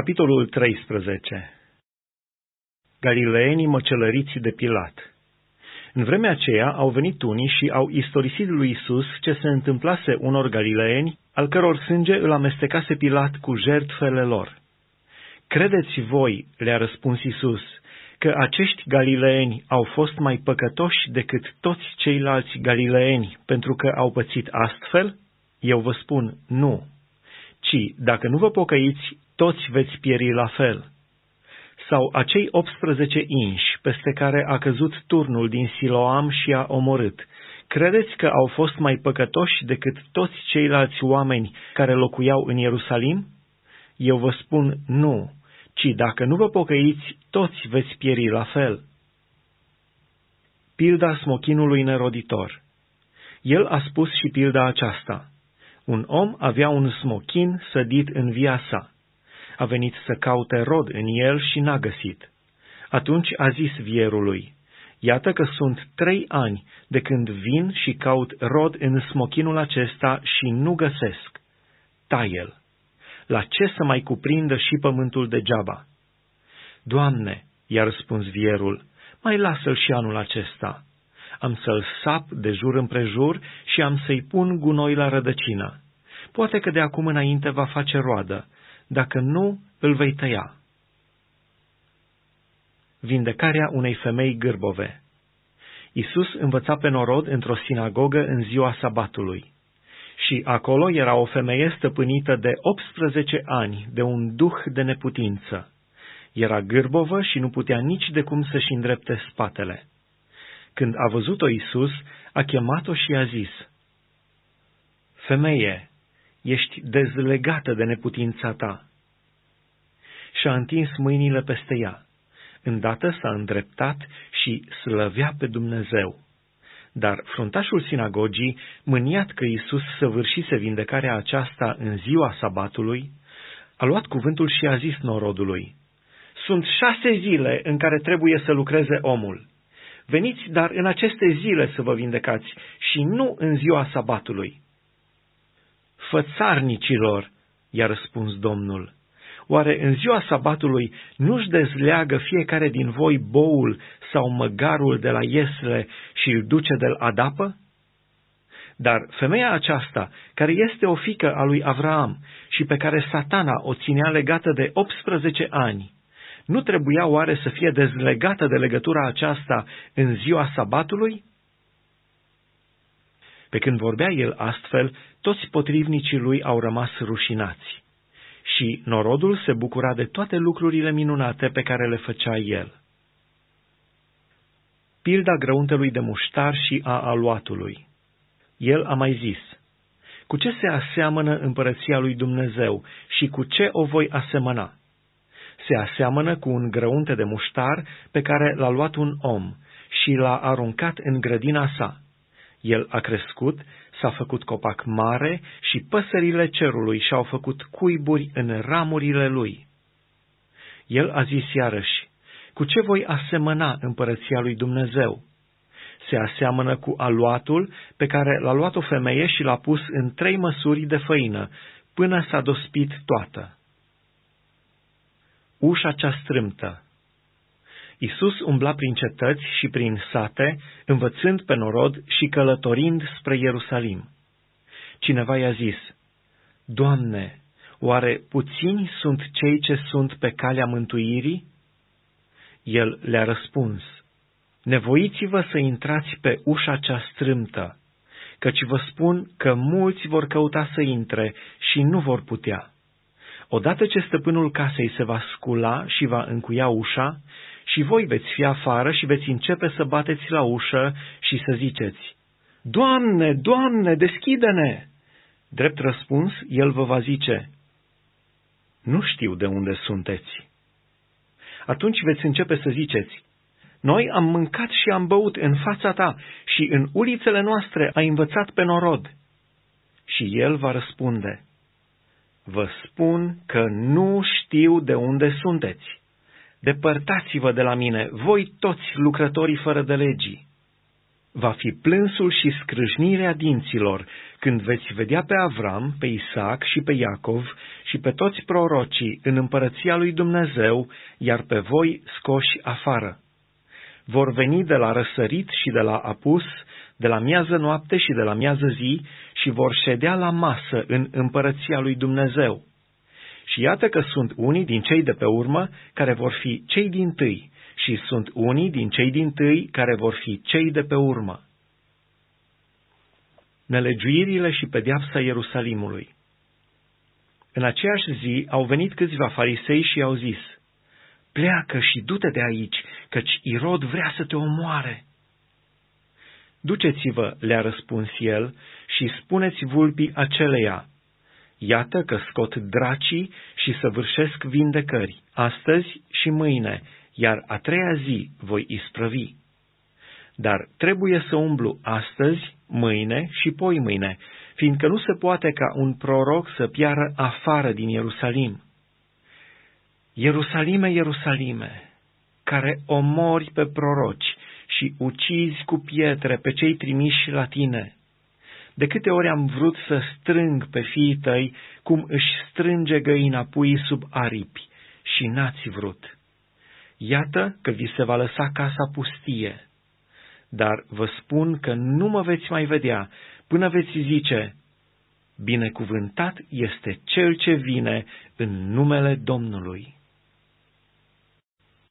Capitolul 13 Galileenii măcelăriți de Pilat În vremea aceea au venit unii și au istorisit lui Isus ce se întâmplase unor galileeni, al căror sânge îl amestecase Pilat cu jertfele lor. Credeți voi, le-a răspuns Isus, că acești galileeni au fost mai păcătoși decât toți ceilalți galileeni pentru că au pățit astfel? Eu vă spun, nu. Ci, dacă nu vă pocăiți, toți veți pieri la fel. Sau acei 18 inși peste care a căzut turnul din Siloam și a omorât, credeți că au fost mai păcătoși decât toți ceilalți oameni care locuiau în Ierusalim? Eu vă spun nu, ci dacă nu vă pocăiți, toți veți pieri la fel. Pilda smochinului neroditor El a spus și pilda aceasta. Un om avea un smochin sădit în via sa a venit să caute rod în el și n-a găsit. Atunci a zis vierului, Iată că sunt trei ani de când vin și caut rod în smochinul acesta și nu găsesc. Tai el. La ce să mai cuprindă și pământul degeaba? Doamne, i-a răspuns vierul, mai lasă-l și anul acesta. Am să-l sap de jur împrejur și am să-i pun gunoi la rădăcină. Poate că de acum înainte va face roadă dacă nu, îl vei tăia. Vindecarea unei femei gârbove Isus învăța pe norod într-o sinagogă în ziua sabatului. Și acolo era o femeie stăpânită de 18 ani de un duh de neputință. Era gârbovă și nu putea nici de cum să-și îndrepte spatele. Când a văzut-o Isus, a chemat-o și a zis, Femeie, ești dezlegată de neputința ta. Și-a întins mâinile peste ea. Îndată s-a îndreptat și slăvea pe Dumnezeu. Dar fruntașul sinagogii, mâniat că Iisus săvârșise vindecarea aceasta în ziua sabatului, a luat cuvântul și a zis norodului, Sunt șase zile în care trebuie să lucreze omul. Veniți dar în aceste zile să vă vindecați și nu în ziua sabatului fățarnicilor, i-a răspuns Domnul. Oare în ziua sabatului nu-și dezleagă fiecare din voi boul sau măgarul de la iesle și îl duce de-l adapă? Dar femeia aceasta, care este o fică a lui Avraam și pe care satana o ținea legată de 18 ani, nu trebuia oare să fie dezlegată de legătura aceasta în ziua sabatului? Pe când vorbea el astfel, toți potrivnicii lui au rămas rușinați. Și norodul se bucura de toate lucrurile minunate pe care le făcea el. Pilda grăuntelui de muștar și a aluatului. El a mai zis, Cu ce se aseamănă împărăția lui Dumnezeu și cu ce o voi asemăna? Se aseamănă cu un grăunte de muștar pe care l-a luat un om și l-a aruncat în grădina sa el a crescut, s-a făcut copac mare și păsările cerului și-au făcut cuiburi în ramurile lui. El a zis iarăși, cu ce voi asemăna împărăția lui Dumnezeu? Se aseamănă cu aluatul pe care l-a luat o femeie și l-a pus în trei măsuri de făină, până s-a dospit toată. Ușa cea strâmtă Isus umbla prin cetăți și prin sate, învățând pe norod și călătorind spre Ierusalim. Cineva i-a zis, Doamne, oare puțini sunt cei ce sunt pe calea mântuirii? El le-a răspuns, Nevoiți-vă să intrați pe ușa cea strâmtă, căci vă spun că mulți vor căuta să intre și nu vor putea. Odată ce stăpânul casei se va scula și va încuia ușa, și voi veți fi afară și veți începe să bateți la ușă și să ziceți, Doamne, Doamne, deschide-ne! Drept răspuns, el vă va zice, Nu știu de unde sunteți. Atunci veți începe să ziceți, Noi am mâncat și am băut în fața ta și în ulițele noastre ai învățat pe norod. Și el va răspunde, Vă spun că nu știu de unde sunteți. Depărtați-vă de la mine, voi toți lucrătorii fără de legii. va fi plânsul și scrâșnirea dinților când veți vedea pe Avram, pe Isaac și pe Iacov și pe toți prorocii în împărăția lui Dumnezeu, iar pe voi scoși afară. Vor veni de la răsărit și de la apus, de la miază noapte și de la miază zi și vor ședea la masă în împărăția lui Dumnezeu. Și iată că sunt unii din cei de pe urmă care vor fi cei din tâi și sunt unii din cei din tâi care vor fi cei de pe urmă. Nelegiuirile și pedeapsa Ierusalimului În aceeași zi au venit câțiva farisei și au zis, Pleacă și du-te de aici, căci Irod vrea să te omoare. Duceți-vă, le-a răspuns el, și spuneți vulpii aceleia, Iată că scot dracii și săvârșesc vindecări, astăzi și mâine, iar a treia zi voi isprăvi. Dar trebuie să umblu astăzi, mâine și poi mâine, fiindcă nu se poate ca un proroc să piară afară din Ierusalim. Ierusalime, Ierusalime, care omori pe proroci și ucizi cu pietre pe cei trimiși la tine. De câte ori am vrut să strâng pe fiii tăi, cum își strânge găina pui sub aripi, și n-ați vrut. Iată că vi se va lăsa casa pustie. Dar vă spun că nu mă veți mai vedea până veți zice, Binecuvântat este cel ce vine în numele Domnului.